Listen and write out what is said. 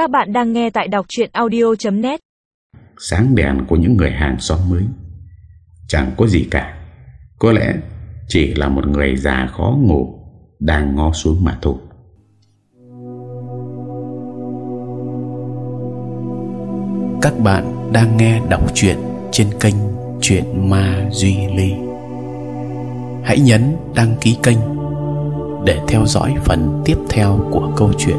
Các bạn đang nghe tại đọc chuyện audio.net Sáng đèn của những người hàng xóm mới. Chẳng có gì cả. Có lẽ chỉ là một người già khó ngủ Đang ngó xuống mà thôi. Các bạn đang nghe đọc truyện trên kênh Chuyện Ma Duy Ly. Hãy nhấn đăng ký kênh để theo dõi phần tiếp theo của câu chuyện